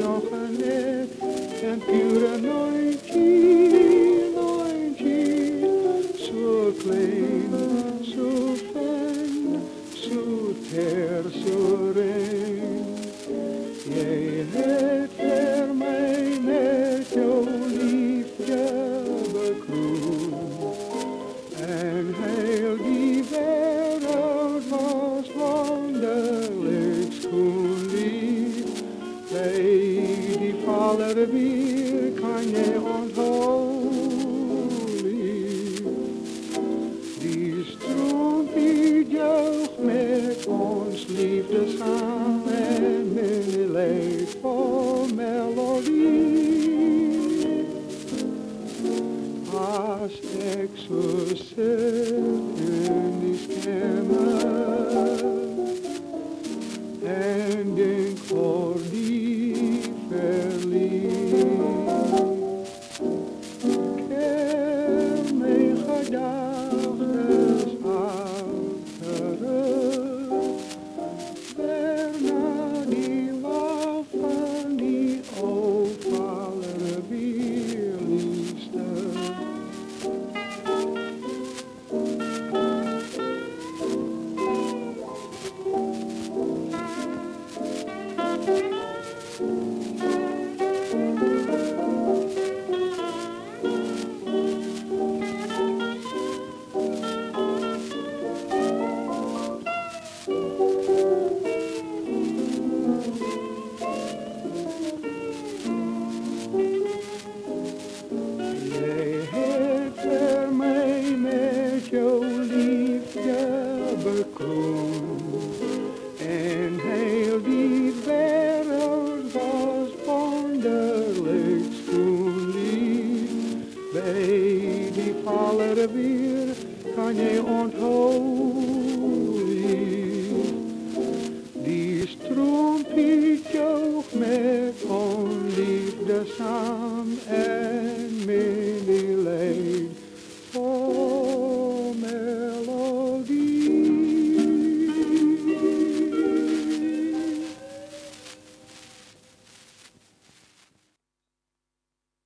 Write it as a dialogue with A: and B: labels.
A: nog een net en pure nooitje, En heel die wereld was wonderlijk schoon lief. Bij die vallen weer kan je onthouden. lief. Die stroom die jeugd met ons liefde samen en mijn leed vol exorcism and in cordial. En heel die wereld was wonderlijk lief. Bij die vallen weer kan je onthouden. Die stroompie joog met onliefde samen en medelijden.